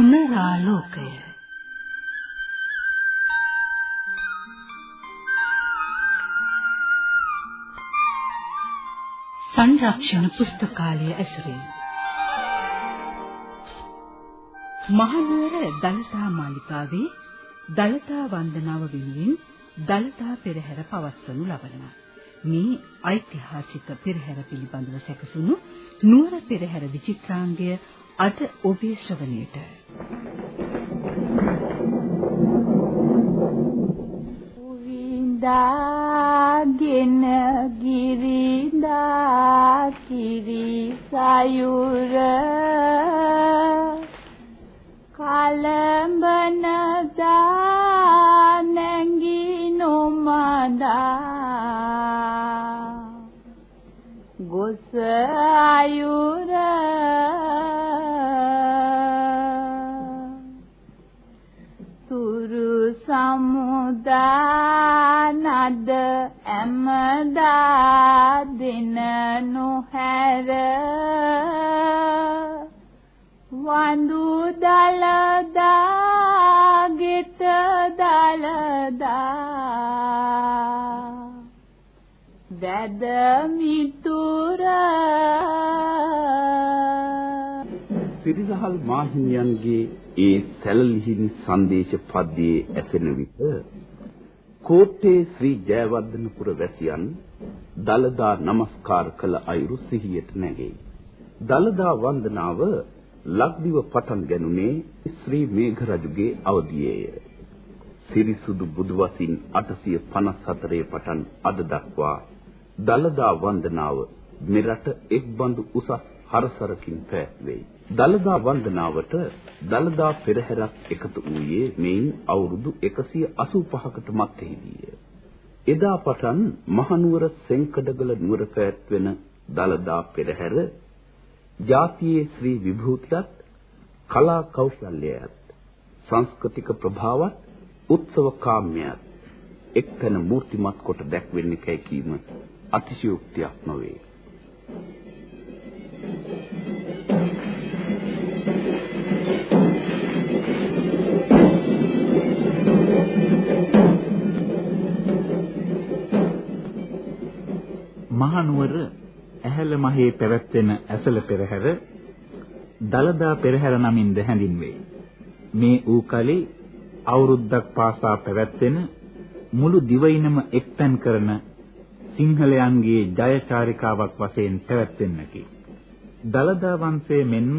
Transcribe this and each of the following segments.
පුනරාලෝකය සංරක්ෂණ පුස්තකාලය ඇසුරින් මහනුවර දලතා මාලිකාවේ දලතා වන්දනාව වෙනුවෙන් දලතා පෙරහැර පවත්වනු ලබනවා. මේ ඓතිහාසික පෙරහැර පිළිබඳව සැකසුණු නුවර පෙරහැර විචිත්‍රාංගය අද ඔබේ ශ්‍රවණයට. දාගෙන ගිරිදා කිරි සයුර කලඹන දා නැංගි නොමදා ගොස අයුර තුරු සමුදානද ඇමදා දින නොහැර වඳු දලදා ගෙත දලදා වැද මිතුර. සිරිරහල් මාහිමියන්ගේ ඒ සැලලිහිණි සංදේශ පද්‍යයේ ඇසෙන විට කෝට්ටේ ශ්‍රී ජයවර්ධනපුර වැසියන් දලදා নমස්කාර කළ අයුරු සිහියට නැගෙයි. දලදා වන්දනාව ලක්දිව පටන් ගැනුනේ ශ්‍රී මේඝරජුගේ අවදියේය. සිරිසුදු බුදුවසින් 854 පටන් අද දක්වා දලදා වන්දනාව මෙරට එක් බඳු උසස් හරසරකින් පැවැත්වෙයි. දලදා වන්දනාවට දලදා පෙරහැරක් එකතු වූයේ මෙයින් අවුරුදු 185කට මත්තේදීය. එදා පටන් මහනුවර සෙන්කඩගල නුවර පැවැත්වෙන දලදා පෙරහැර ජාතියේ ශ්‍රී විභූතියත් කලා කෞශල්‍යයත් සංස්කෘතික ප්‍රභාවත් උත්සව කාම්‍යයත් එක්තැන මූර්තිමත් කොට දැක්වෙන්නේ කැයි කීම අතිශයෝක්තියක් නොවේ. ඇහැල මහේ පැවැත්වෙන ඇසල පෙරහැර දලදා පෙරහැර නමින්ද හැඳින්වේ. මේ ඌ කලේ අවුරුද්දක් පාසා පැවැත්වෙන මුළු දිවයිනම එක්තැන් කරන සිංහලයන්ගේ ජය චාරිකාවක් වශයෙන් පැවැත්වෙන්නකි. දලදා වංශයේ මෙන්ම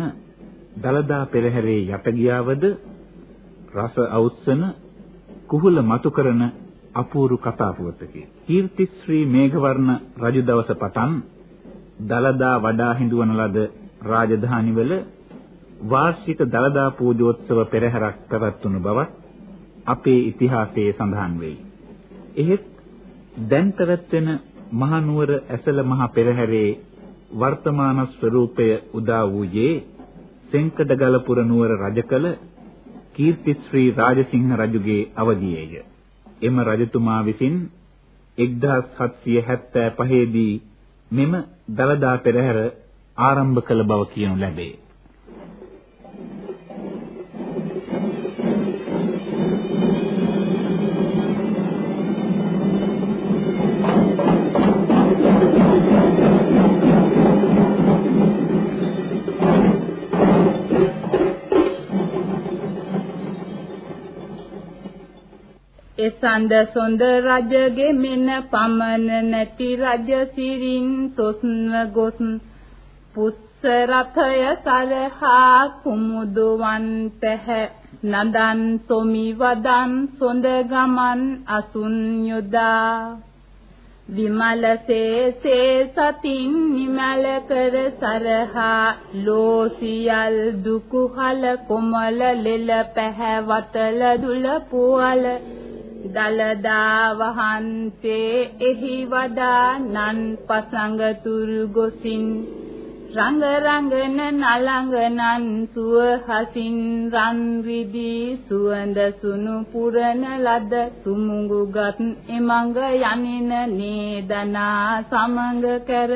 දලදා පෙරහැරේ යට ගියාවද රස අවුස්සන කුහුල මතු කරන අපූරු කතා පුවතකි. කීර්තිශ්‍රී මේඝවර්ණ රජු දවස පටන් දලදා වඩා හිඳුවන ලද රාජධානිවල වාර්ෂික දලදා පූජෝත්සව පෙරහැරක් පැවැත්වුණු බවත් අපේ ඉතිහාසයේ සඳහන් වෙයි. එහෙත් දැන් පැවැත්වෙන මහනුවර ඇසල මහ පෙරහැරේ වර්තමාන ස්වරූපය උදා වූයේ සෙන්කඩගලපුර නුවර රජකල කීර්තිශ්‍රී රාජසිංහ රජුගේ අවදියේය. එම රජතුමා විසින් 1775 දී මෙම දලදා පෙරහැර ආරම්භ කළ බව කියනු ලැබේ. එසඳ සොඳ රජගේ මෙන පමන නැති රජ සිරින් තොස්ව ගොස් පුස්ස රථය සරහා කුමුදුවන් පැහැ. නදන් සොමි වදන් සොඳ ගමන් අසුන් යොදා. විමලසේ සේ සතින් නිමල කර සරහා ලෝසියල් දුකුහල කොමල ලෙල පැහැවතල දුල පුවල දලදා වහන්සේ එහි වඩා නන් පසඟ තුරු ගොසින් රංග රංගන නලංගනන් සුව හසින් රන් රිදී සුවඳ සුණු පුරන ලද සුමුඟුගත් එමඟ යනින නේදනා සමඟ කර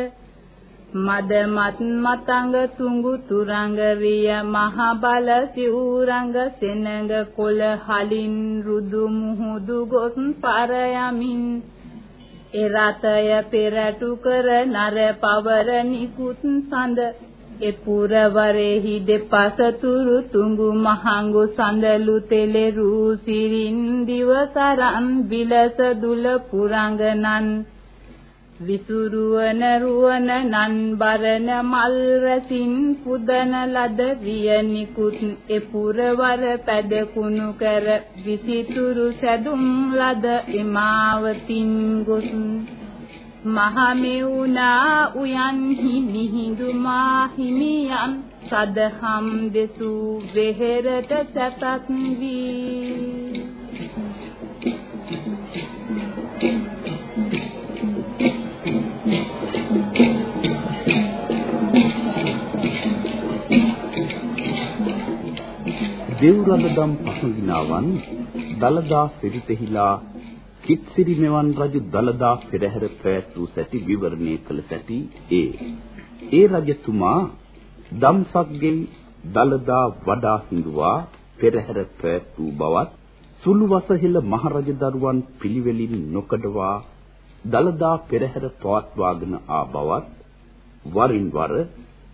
මදමත් මතංග තුඟු තුරංග රිය මහ බල සිවුරංග සෙනඟ කොළ හලින් රුදු මුහුදු ගොස් පර යමින් එරතය පෙරටු කර නර පවර නිකුත් සඳ. එපුරවරෙහි දෙපස තුරු තුඟු මහඟු සඳලු තෙලෙරු සිරින් දිවසරන් විලස දුල පුරංගනන් විසුරුවන රුවන නන්බරන මල් රසින් පුදන ලද විය නිකුත් එපුරවර පැදකුණු කර විසිතුරු සැදුම් ලද එමාවතින් ගොස්. මහමෙවුනා උයන්හි මිහිඳු මාහිමියන් සදහම් දෙසූ වෙහෙරට සැපක් වී. දෙව්රඳදම් පසුගිනාවන් දලදා සිරිතෙහිලා කිත්සිරි මෙවන් රජු දලදා පෙරහැර පැවැත්වූ සැටි විවරණය කළ සැටි ඒ. ඒ රජතුමා දම්සක්ගෙන් දලදා වඩා හිඳුවා පෙරහැර පැවැත්වූ බවත් සුළු වසහිල මහරජ දරුවන් පිළිවෙලින් නොකඩවා දලදා පෙරහැර පවත්වාගෙන ආ බවත් වරින් වර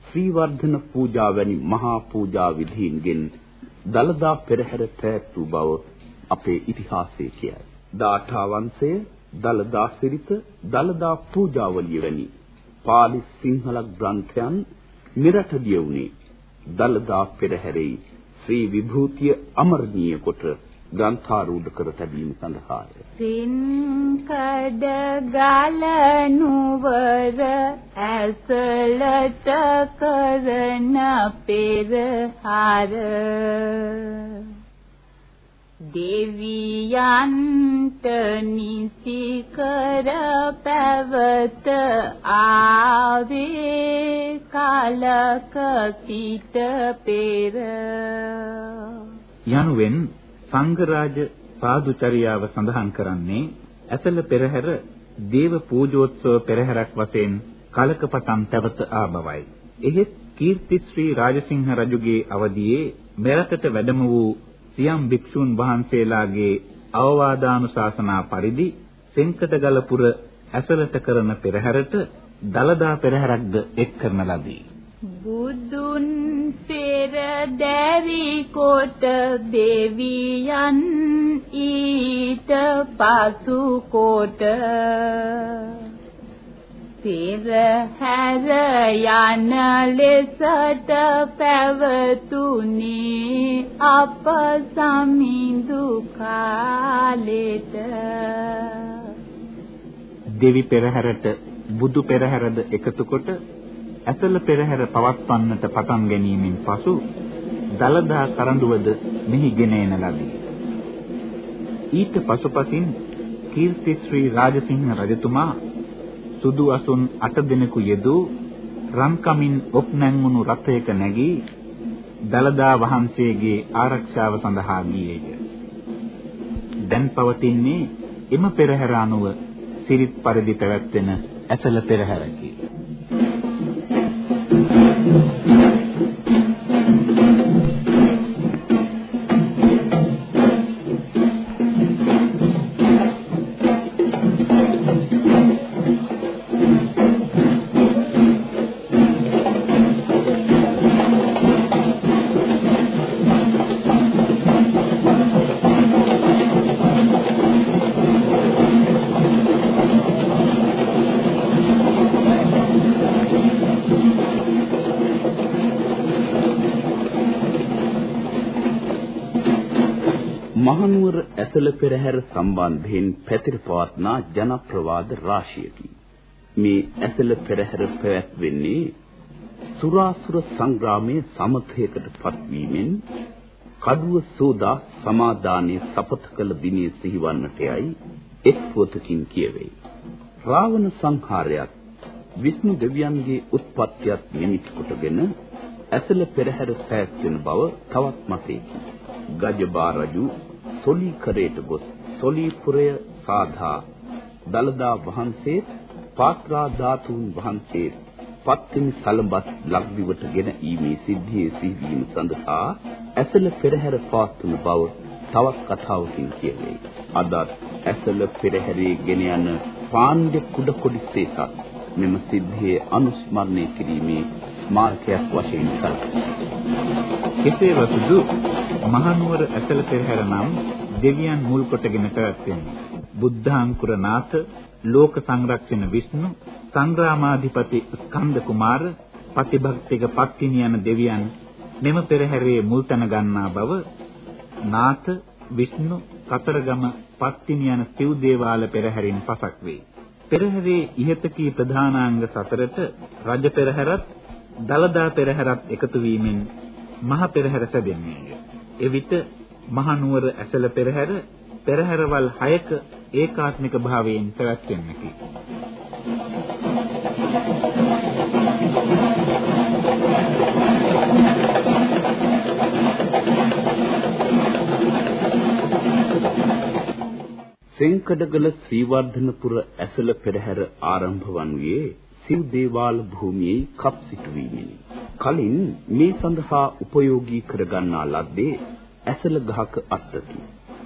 ශ්‍රී වර්ධන පූජා වැනි මහා පූජා විධීන්ගෙන් දලදා පෙරහැර පැවැත්වූ බව අපේ ඉතිහාසයේ කියයි. දාඨා වංශය, දලදා සිරිත, දලදා පූජාවලිය වැනි පාලි සිංහල ග්‍රන්ථයන් මෙරට ලියුනේ දලදා පෙරහැරේ ශ්‍රී විභූතිය අමරණීය කොට ග්‍රන්ථාරූඪ කර තැබීම සඳහාය. සින්කඩ ගල නුවර ඇසලට කරන පෙරහර දෙවියන්ට නිසි කර පැවත ආවේ කලක සිට පෙර යනුවෙන් සංඝරාජ සාදුචරියාව සඳහන් කරන්නේ ඇසල පෙරහැර දේව පූජෝත්සව පෙරහැරක් වශයෙන් කලක පටන් පැවත ආ බවයි. එහෙත් කීර්තිශ්‍රී රාජසිංහ රජුගේ අවදියේ මෙරටට වැඩම වූ සියම් භික්ෂූන් වහන්සේලාගේ අවවාදානුශාසනා පරිදි සෙන්කටගලපුර ඇසලට කරන පෙරහැරට දලදා පෙරහැරක්ද එක් කරන ලදී. බුදුන් පෙර දැරි කොට දෙවියන් ඊට පසු කොට පෙරහැර යන ලෙසට පැවතුනේ අප සමිඳු කාලෙට. දෙවි පෙරහැරට බුදු පෙරහැරද එකතු කොට ඇසල පෙරහැර පවත්වන්නට පටන් ගැනීමෙන් පසු දලදා කරඬුවද මෙහි ගෙන එන ලදී. ඊට පසුපසින් කීර්තිශ්‍රී රාජසිංහ රජතුමා සුදු අසුන් 8 දෙනෙකු යෙදූ රන්කමින් ඔප් නැංගුණු රථයක නැගී දලදා වහන්සේගේ ආරක්ෂාව සඳහා ගියේය. දැන් පවතින්නේ එම පෙරහැර අනුව සිරිත් පරිදි පැවැත්වෙන ඇසල පෙරහැරකි. Thank you. පෙරහැර සම්බන්ධයෙන් පැතිර පවත්නා ජනප්‍රවාද රාශියකි. මේ ඇසල පෙරහැර පැවැත්වෙන්නේ සුරාසුර සංග්‍රාමයේ සමථයකට පත්වීමෙන් කඩුව සෝදා සමාදානයේ සපත කළ දිනේ සිහිවන්නට යයි එක් පොතකින් කියවේ. රාවණ සංහාරයත් විෂ්ණු දෙවියන්ගේ උත්පත්තියත් නිමිති කොටගෙන ඇසල පෙරහැර පැවැත්වෙන බව තවත් මතයකි. ගජබා රජු සොලිකරයට ගොස් සොලිපුරය සාධා දලදා වහන්සේ පාත්‍රා ධාතුන් වහන්සේ පත්තිනි සලඹත් ලක්දිවට ගෙන ඊමේ සිද්ධියේ සිහිවීම සඳහා ඇසල පෙරහැර පාත්තුන බව තවත් කතාවකින් කියවේ. අදත් ඇසල පෙරහැරේ ගෙන යන පාණ්ඩ්‍ය කුඩ කොඩිසේසත් මෙම සිද්ධියේ අනුස්මරණය කිරීමේ ස්මාරකයක් වශයෙන් සැලකේ. කෙසේ වතුදු මහනුවර ඇසල පෙරහැර නම් දෙවියන් මුල් කොටගෙන පැවැත්වෙන්නේ. බුද්ධාංකුර නාථ ලෝක සංරක්ෂණ විෂ්ණු සංග්‍රාමාධිපති ස්කන්ධ කුමාර පතිභක්තික පත්තිනි යන දෙවියන් මෙම පෙරහැරේ මුල් තැන ගන්නා බව නාථ විෂ්ණු කතරගම පත්තිනි යන සිව් දේවාල පෙරහැරින් පසක් වේ. පෙරහැරේ ඉහත කී ප්‍රධානාංග සතරට රජ පෙරහැරත් දලදා පෙරහැරත් එකතු වීමෙන් මහ පෙරහැර සැදෙන්නේය. එවිට මහනුවර ඇසල පෙරහැර පෙරහැරවල් 6ක ඒකාත්මික භාවයෙන් පැවැත්වෙන්නකි. සෙන්කඩගල ශ්‍රීවර්ධනපුර ඇසල පෙරහැර ආරම්භ වනුයේ සිව් දේවාල භූමියේ කප් සිටුවීමෙනි. කලින් මේ සඳහා උපයෝගී කරගන්නා ලද්දේ ඇසල ගහක අත්තකි.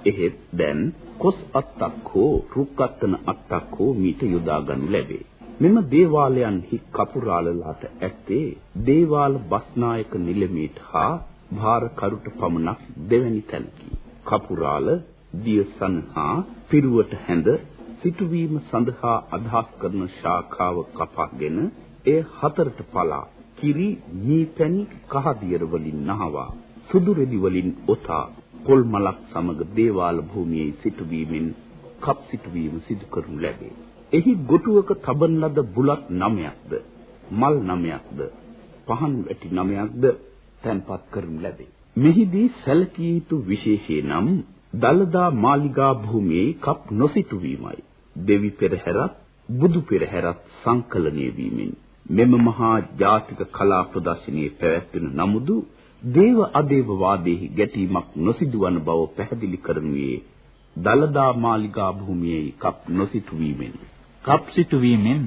එහෙත් දැන් කොස් අත්තක් හෝ රුක් අත්තන අත්තක් හෝ මීට යොදා ගනු ලැබේ. මෙම දේවාලයන්හි කපුරාලලාට ඇත්තේ දේවාල බස්නායක නිලමේට හා භාරකරුට පමණක් දෙවැනි තැනකි. කපුරාල දියසන් හා පිරුවට හැඳ සිටුවීම සඳහා අදහස් කරන ශාඛාව කපාගෙන එය හතරට පලා කිරි මීපැණි කහදියර වලින් නහවා සුදු රෙදි වලින් ඔතා පොල් මලක් සමග දේවාල භූමියේ සිටුවීමෙන් කප් සිටුවීම සිදු කරනු ලැබේ. එහි ගොටුවක තබන ලද බුලත් නමයක්ද මල් නමයක්ද පහන් වැටි නමයක්ද තැන්පත් කරනු ලැබේ. මෙහිදී සැලකිය යුතු විශේෂය නම් දලදා මාලිගා භූමියේ කප් නොසිටු වීමයි. දෙවි පෙරහැරත් බුදු පෙරහැරත් සංකලනය වීමෙන් මෙම මහා ජාතික කලා ප්‍රදර්ශනයේ පැවැත්වෙන නමුදු දේව අදේව වාදයේ ගැටීමක් නොසිදුවන බව පැහැදිලි කරනුයේ දලදා මාලිගා භූමියේ කප් නොසිටු වීමෙන් කප් සිටු වීමෙන්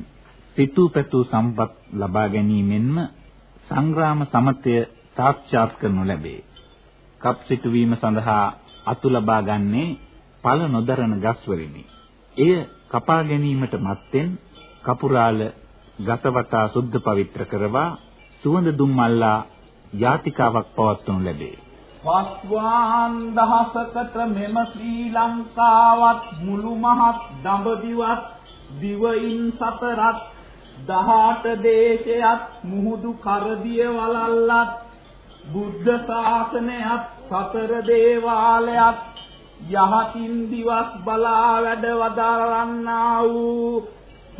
සිටු පැතු සම්පත් ලබා ගැනීමෙන්ම සංග්‍රාම සමතය සාක්ෂාත් කරනු ලැබේ. කප් සිටු වීම සඳහා අතු ලබා ගන්නේ පළ නොදරන ගස් වලිනි. එය කපා ගැනීමට මත්තෙන් කපුරාල ගසවතා සුද්ධ පවිත්‍ර කරවා සුවඳ දුම් මල්ලා යාතිකාවක් පවත්වනු ලැබේ. පස්වාන් දහසකට මෙම ශ්‍රී ලංකාවත් මුළු මහත් දඹදිවත් දිවයින් සතරත් 18 දේශයත් මුහුදු කරදිය වලල්ලත් බුද්ධ ශාසනයත් සතර දේවාලයත් යහතින් දිවස් බලා වැඩ වදාරන්නා වූ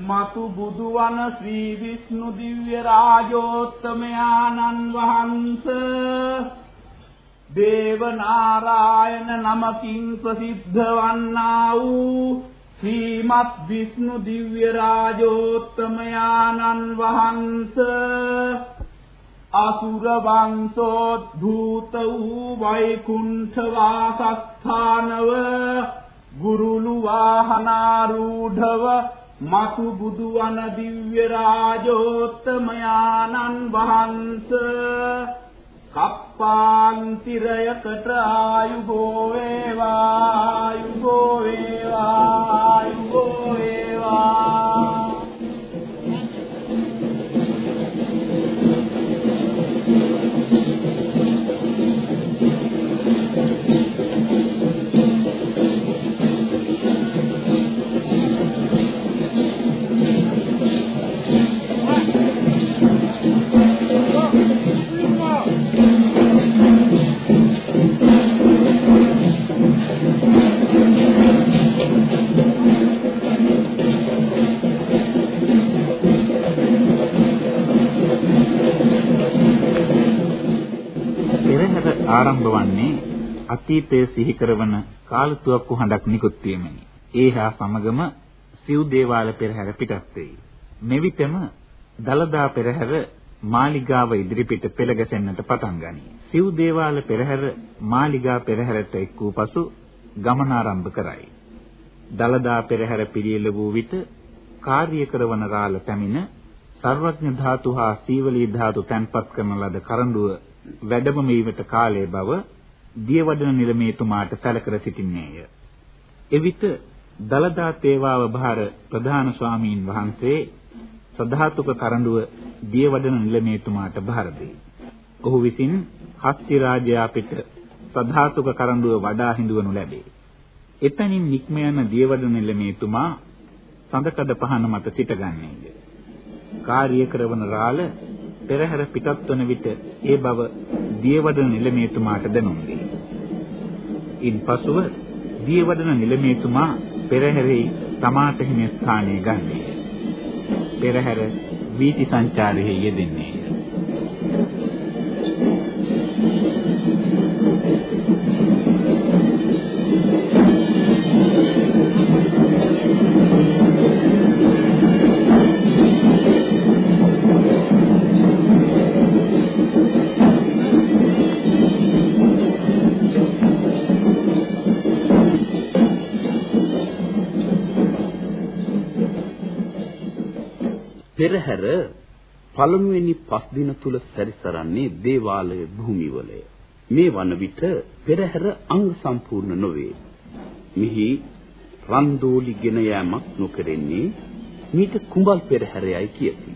මතු බුදුවන ශ්‍රී විෂ්ණු දිව්‍ය රාජෝත්තමයාණන් වහන්ස දේව නාරායන නමකින් ප්‍රසිද්ධ වන්නා වූ ශ්‍රීමත් විෂ්ණු දිව්‍ය රාජෝත්තමයාණන් වහන්ස අසුර වංශෝද්භූත වූ වෛකුණ්ඨ වාසස්ථානව ගුරුළු වාහනාරූඪව මතු බුදු වන දිව්‍ය රාජෝත්තමයාණන් වහන්ස. කප්පාන්තිරයකට ආයුබෝ වේවා ආයුබෝ වේවා ආයුබෝ වේවා. ආරම්භ වන්නේ අතීතය සිහි කරවන කාලතුවක්කු හඬක් නිකුත් වීමෙනි. ඒ හා සමගම සිව් දේවාල පෙරහැර පිටත් වෙයි. මෙවිටම දලදා පෙරහැර මාලිගාව ඉදිරිපිට පෙළ ගැසෙන්නට පටන් ගනී. සිව් දේවාල පෙරහැර මාලිගා පෙරහැරට එක් වූ පසු ගමන ආරම්භ කරයි. දලදා පෙරහැර පිළියෙල වූ විට කාර්ය කරවන රාළ පැමිණ සර්වඥ ධාතු හා සීවලී ධාතු තැන්පත් කරන ලද කරඬුව වැඩම වීමට කාලයේ බව දියවඩන නිලමේතුමාට සැලකර සිටින්නේය. එවිට දලදා තේවාව භාර ප්‍රධාන ස්වාමීන් වහන්සේ සධාතුක කරඬුව දියවඩන නිලමේතුමාට භාර දෙයි. ඔහු විසින් හස්ති රාජයා පිට සධාතුක කරඬුව වඩා හිඳවනු ලැබේ. එතනින් නික්ම යන දියවඩන නිලමේතුමා සඳකඩ පහන මත සිටගන්නේය. කාර්ය කරවන රාළ පෙරහැර පිටත් වන විට ඒ බව දියවඩන නිලමේතුමාට දැනුම් දෙයි. ඉන්පසුව දියවඩන නිලමේතුමා පෙරහැරේ තමාට හිමි ස්ථානය ගන්නේ. පෙරහැර වීති සංචාරයේ යෙදෙන්නේ. පෙරහැර පළමුවෙනි පස් දින තුල සැරිසරන්නේ දේවාලය භූමිවලය. මේ වන විට පෙරහැර අංග සම්පූර්ණ නොවේ. මිහි රන්දෝලි ගෙන යාමක් නොකරෙන්නේ මීට කුඹල් පෙරහැරයයි කියති.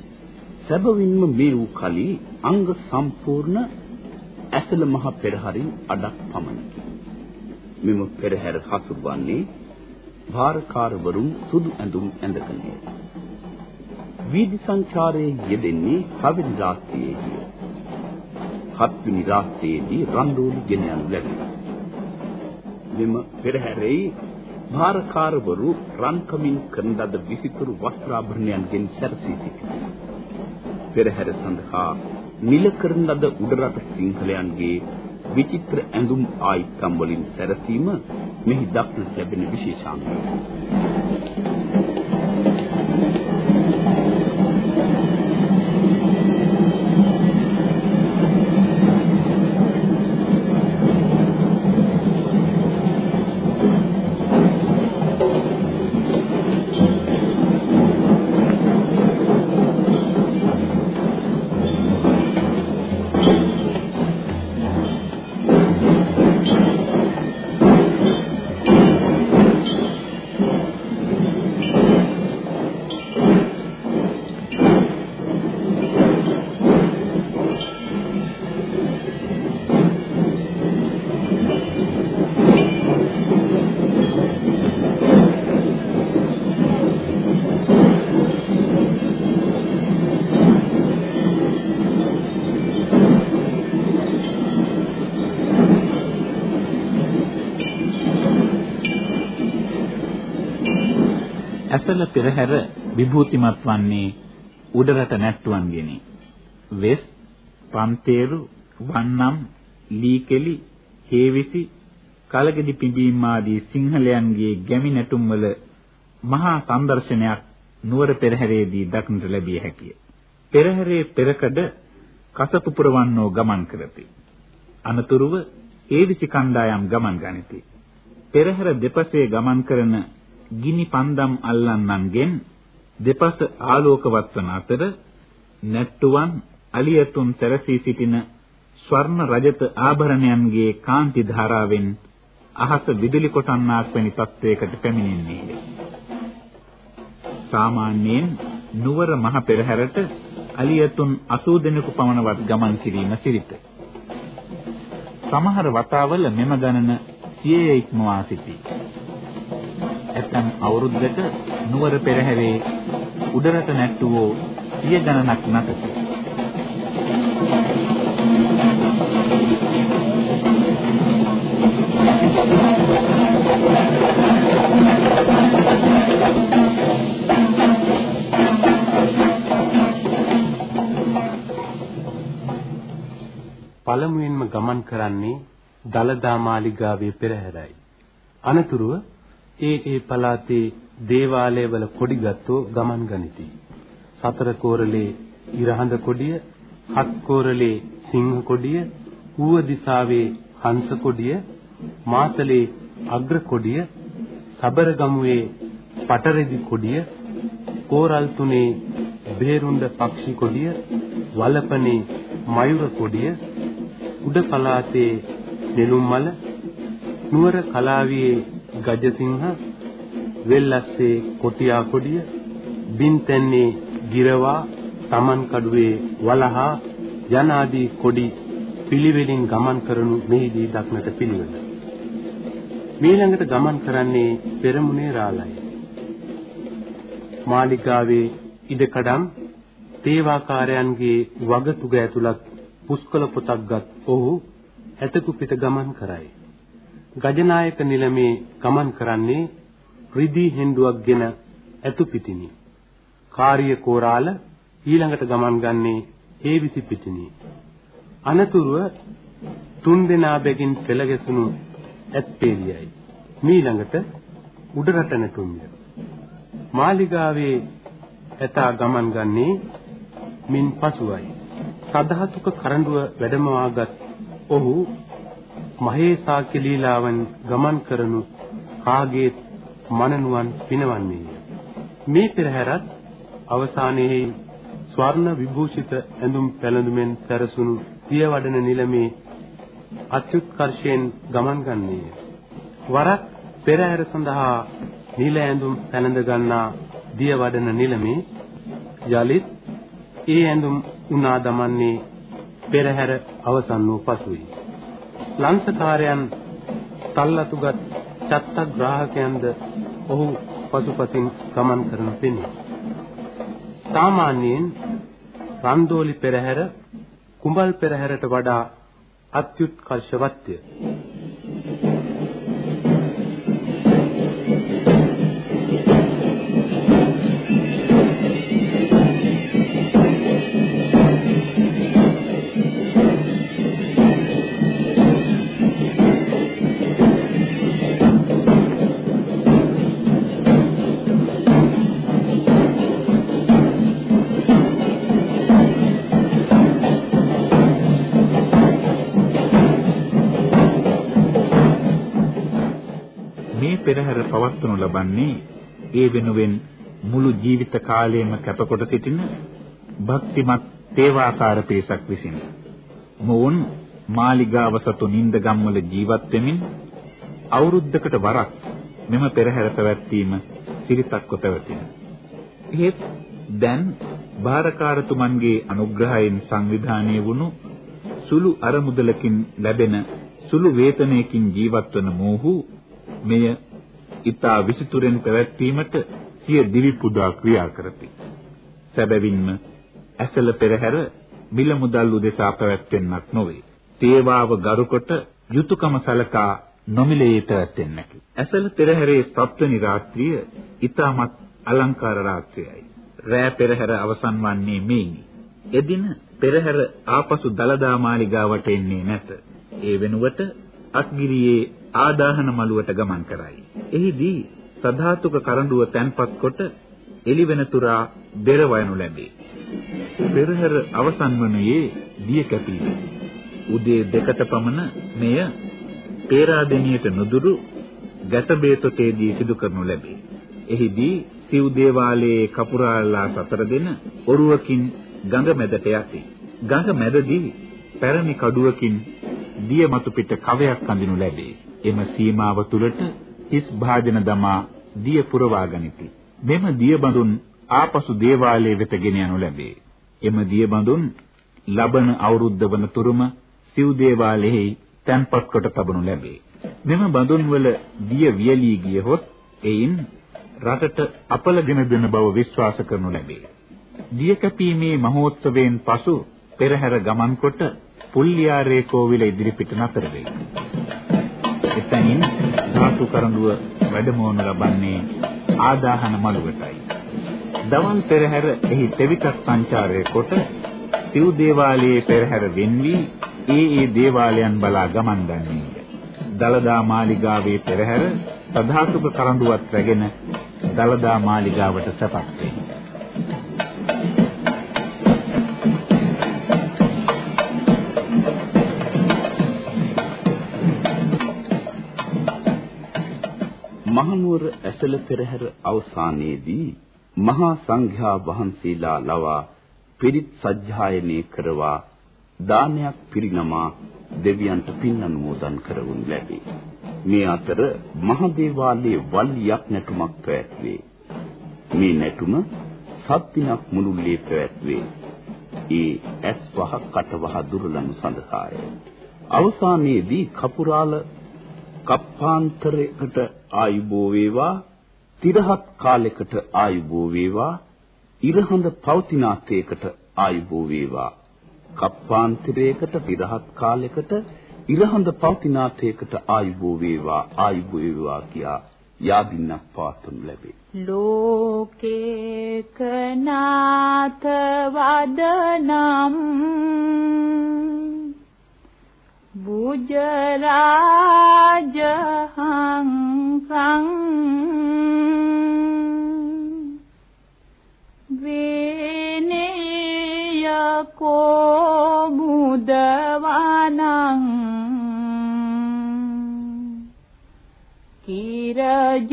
සැබවින්ම මේ වූ කලී අංග සම්පූර්ණ ඇසල මහ පෙරහරින් අඩක් පමණකි. මෙම පෙරහැර හසුරුවන්නේ භාරකාරවරුන් සුදු ඇඳුම් ඇඳගෙනය. වීදි සංචාරයේ යෙදෙන්නේ හවෙනි රාත්‍රියේදී. හත්වෙනි රාත්‍රියේදී රන්දෝලි ගෙන යනු ලැබේ. මෙම පෙරහැරේ භාරකාරවරු රන්කමින් කරන ලද විසිතුරු වස්ත්‍රාභරණයන්ගෙන් සැරසී සිටිති. පෙරහැර සඳහා මිල කරන ලද උඩරට සිංහලයන්ගේ විචිත්‍ර ඇඳුම් ආයිත්තම් වලින් සැරසීම මෙහි දක්නට ලැබෙන විශේෂාංගයක්. ඇසල පෙරහැර විභූතිමත් වන්නේ උඩරට නැට්ටුවන්ගෙනි. වෙස්, පන්තේරු, වන්නම්, ලීකෙලි, හේවිසි, කලගෙඩි පිඹීම් ආදී සිංහලයන්ගේ ගැමි නැටුම් වල මහා සංදර්ශනයක් නුවර පෙරහැරේදී දක්නට ලැබිය හැකිය. පෙරහැරේ පෙරකඩ කසපුපුරවන්නෝ ගමන් කරති. අනතුරුව හේවිසි කණ්ඩායම් ගමන් ගනිති. පෙරහැර දෙපසේ ගමන් කරන ගිනි පන්දම් අල්ලන්නන්ගෙන් දෙපස ආලෝකවත් වන අතර නැට්ටුවන් අලියතුන් සැරසී සිටින ස්වර්ණ රජත ආභරණයන්ගේ කාන්ති ධාරාවෙන් අහස විදුලි කොටන්නාක් වැනි තත්වයකට පැමිණෙන්නේය. සාමාන්‍යයෙන් නුවර මහ පෙරහැරට අලියතුන් 80 දෙනෙකු පමණවත් ගමන් කිරීම සිරිත. සමහර වතාවල මෙම ගණන 100 ඉක්මවා සිටී. ඇතැම් අවුරුද්දක නුවර පෙරහැරේ උඩරට නැට්ටුවෝ සිය ගණනක් නැතති. පළමුවෙන්ම ගමන් කරන්නේ දලදා මාලිගාවේ පෙරහැරයි. අනතුරුව ඒ ඒ පළාතේ දේවාලයවල කොඩිගත්ෝ ගමන් ගනිති. සතර කෝරළේ ඉරහඳ කොඩිය, හත් කෝරළේ සිංහ කොඩිය, ඌව දිසාවේ හංස කොඩිය, මාතලේ අග්‍ර කොඩිය, සබරගමුවේ පටරෙදි කොඩිය, කෝරල් තුනේ බේරුණ්ඩ පක්ෂි කොඩිය, වලපනේ මයුර කොඩිය, උඩ පළාතේ නෙළුම් මල, නුවර කලාවියේ ගජසිංහ, වෙල්ලස්සේ කොටියා කොඩිය, බින්තැන්නේ ගිරවා, තමන් කඩුවේ වලහා යනාදී කොඩි පිළිවෙලින් ගමන් කරනු මෙහිදී දක්නට පිළිවෙල. මීළඟට ගමන් කරන්නේ පෙරමුණේ රාළයි. මාලිගාවේ ඉඩකඩම් තේවාකාරයන්ගේ වගතුග ඇතුළත් පුස්කොළ පොතක්ගත් ඔහු ඇතකු පිට ගමන් කරයි. ගජනායක නිලමේ ගමන් කරන්නේ රිදී හෙන්ඩුවක්ගෙන ඇතු පිටිනි. කාර්ය කෝරාල ඊළඟට ගමන් ගන්නේ හේවිසි පිටිනි. අනතුරුව තුන් දෙනා බැගින් පෙළ ගැසුණු ඇත්පේලියයි. මීළඟට උඩරට නැටුම්ය. මාලිගාවේ ඇතා ගමන් ගන්නේ මින් පසුවයි. සදහතුක කරඬුව වැඩමවාගත් ඔහු මහේසාක්‍ය ලීලාවන් ගමන් කරනු කාගේ මනනුවන් පිනවන්නේය. මේ පෙරහැරත් අවසානයේ ස්වර්ණ විභූෂිත ඇඳුම් පැළඳුමෙන් සැරසුණු පියවඩන නිලමේ අත්‍යුත්කර්ෂයෙන් ගමන් ගන්නේය. වරක් පෙරහැර සඳහා නිල ඇඳුම් පැළඳ ගන්නා දියවඩන නිලමේ යලිත් ඒ ඇඳුම් උනා දමන්නේ පෙරහැර අවසන් වූ පසුයි. ලංසකාරයන් තල්ලතුගත් චත්ත ග්‍රාහකයන්ද ඔහු පසුපසින් ගමන් කරන පෙනේ. සාමාන්‍යයෙන් රන්දෝලි පෙරහැර කුඹල් පෙරහැරට වඩා අත්‍යුත්කර්ෂවත්ය. පෙරහැර පවත්වනු ලබන්නේ ඒ වෙනුවෙන් මුළු ජීවිත කාලයම කැපකොට සිටින භක්තිමත් තේවාකාර පිරිසක් විසින්. මොවුන් මාලිගාව සතු නින්ද ගම්වල ජීවත් වෙමින් අවුරුද්දකට වරක් මෙම පෙරහැර පැවැත්වීම සිරිතක්ව පැවතින. එහෙත් දැන් භාරකාරතුමන්ගේ අනුග්‍රහයෙන් සංවිධානය වුණු සුළු අරමුදලකින් ලැබෙන සුළු වේතනයකින් ජීවත් වන මොහු මෙය ඊතා විසිතුරෙන් පැවැත්වීමට සිය දිවි පුදා ක්‍රියා කරති. සැබවින්ම ඇසල පෙරහැර මිල මුදල් උදෙසා පැවැත්වෙන්නක් නොවේ. තේවාව ගරුකොට යුතුයකම සලකා නොමිලේ පැවැත්වෙන්නකි. ඇසල පෙරහැරේ සප්තනි රාත්‍රිය ඊ타මත් අලංකාර රාත්‍රියයි. රෑ පෙරහැර අවසන් වන්නේ මේනි. එදින පෙරහැර ආපසු දලදා මාලිගාවට එන්නේ නැත. ඒ වෙනුවට අස්ගිරියේ ආදාහන මළුවට ගමන් කරයි. එහිදී සධාතුක කරඬුව තැන්පත් කොට එළිවෙනතුරා බෙර වයනු ලැබේ. පෙරහැර අවසන් වනුයේ දිය කැපීම. උදේ දෙකට පමණ මෙය පේරාදෙනියට නුදුරු ගැටබේතොටේදී සිදු කරනු ලැබේ. එහිදී සිව් දේවාලයේ කපුරාල්ලා සතර දෙන ඔරුවකින් ගඟ මැදට යති. ගඟ මැදදී පැරණි කඩුවකින් දිය මතු පිට කවයක් අඳිනු ලැබේ. එම සීමාව තුළට හිස් භාජන දමා දිය පුරවා ගනිති. මෙම දිය බඳුන් ආපසු දේවාලයේ වෙත ගෙන යනු ලැබේ. එම දිය බඳුන් ලබන අවුරුද්ද වන තුරුම සිව් දේවාලයෙහි තැන්පත් කොට තබනු ලැබේ. මෙම බඳුන් වල දිය වියලී ගියහොත් එයින් රටට අපලගෙන දෙන බව විශ්වාස කරනු ලැබේ. දිය කැපීමේ මහෝත්සවයෙන් පසු පෙරහැර ගමන් කොට පුල්ලියාරේ කෝවිල ඉදිරිපිට නතර වෙයි. එතනින් ධාතු කරඬුව වැඩමවනු ලබන්නේ ආදාහන මළුවටයි. දවල් පෙරහැර එහි තෙවිතක් සංචාරය කොට සිව් දේවාලයේ පෙරහැර වෙන්වී ඒ ඒ දේවාලයන් බලා ගමන් ගන්නේය. දලදා මාලිගාවේ පෙරහැර සදාසුක කරඬුවත් රැගෙන දලදා මාලිගාවට සැපක් වේ. මහනුවර ඇසළ පෙරහැර අවසානයේදී මහා සංඝයා වහන්සේලා ලවා පිරිත් සජ්ජායනය කරවා දානයක් පිරිනමා දෙවියන්ට පින් අනුමෝදන් කරවනු ලැබේ. මේ අතර මහදේවාලයේ වල්ලියක් නැටුමක් පැවැත්වේ. මේ නැටුම සත් දිනක් මුළුල්ලේ පැවැත්වේ. ඒ ඇස් වහ කට වහ දුරලනු සඳහාය. අවසානයේදී කපුරාල කප්පාන්තරයකට ආයුබෝ වේවා තිරහත් කාලයකට ආයුබෝ වේවා ඉරහඳ පෞතිනාතයකට ආයුබෝ වේවා කප්පාන්තරයකට විරහත් කාලයකට ඉරහඳ පෞතිනාතයකට ආයුබෝ වේවා ආයුබෝ වේවා කියා යාදින්නක් පවත්වනු ලැබේ. ලෝකේක නාථ වදනම් බුජරාජහං සං වේනේයකෝ මුදවනං කිරජෝතයන්තං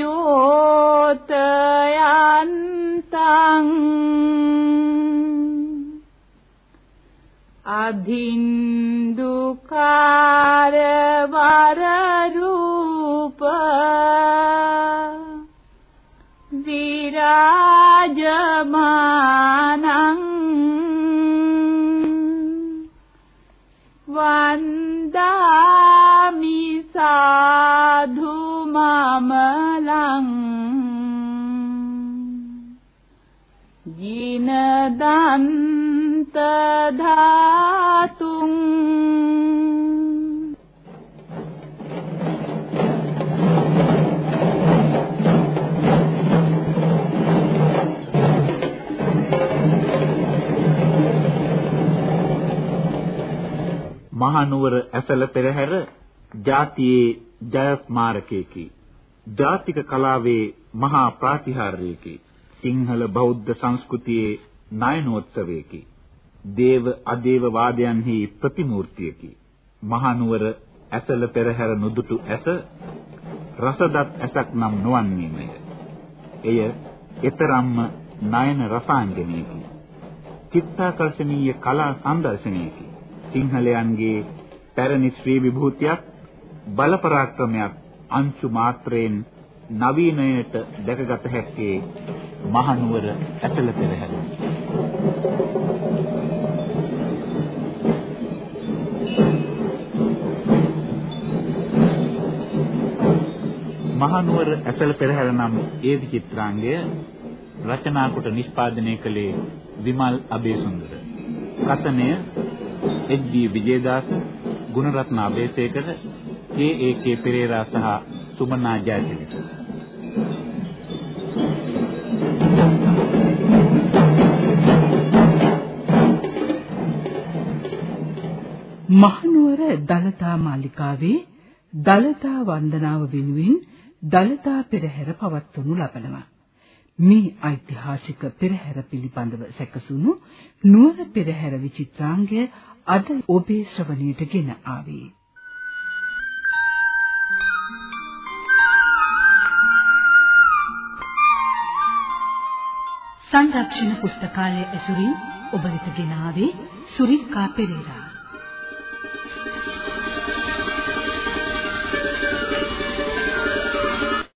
අධින්දුකාර වර රූප විරාජමානං වන්දාමි සාධු මමලං ජින දන්ත මහනුවර ඇසල පෙරහැර ජාතියේ ජය ස්මාරකයේකි. ජාතික කලාවේ මහා ප්‍රාතිහාර්යයකි. සිංහල බෞද්ධ සංස්කෘතියේ නයනෝත්සවයකි. දේව අදේව වාදයන්හි ප්‍රතිමූර්තියකි. මහනුවර ඇසල පෙරහැර නුදුටු ඇස රසදත් ඇසක් නම් නොවන්නේමය. එය ඊතරම්ම නයන රසාංගනයකි. චිත්තාකර්ෂණීය කලා සංදර්ශනයකි. සිංහලයන්ගේ පැරණි ශ්‍රී විභූතියක් බල පරාක්‍රමයක් අංශු මාත්‍රයෙන් නවීනයට දැකගත හැක්කේ මහනුවර ඇතල පෙරහැර. මහනුවර ඇතල පෙරහැර නම් ඒ විචිත්‍රාංගය රචනා කොට නිෂ්පාදනය කළේ Wimal Abeysundara. කතනය H D. Wijedasa, Gunaratne Abeysekera, K A K. Perera සහ සුමනා ජයතිලක. මහනුවර දලතා මාලිකාවේ දලතා වන්දනාව වෙනුවෙන් දලතා පෙරහැර පවත්වනු ලබනවා. මේ ඓතිහාසික පෙරහැර පිළිබඳව සැකසුණු නුවර පෙරහැර විචිත්‍රාංගය අද ඔබේ ශ්‍රවණයට ගෙන ආවේ. සංරක්ෂණ පුස්තකාලය ඇසුරින් ඔබ වෙත ගෙන ආවේ සුරිකා පෙරේරා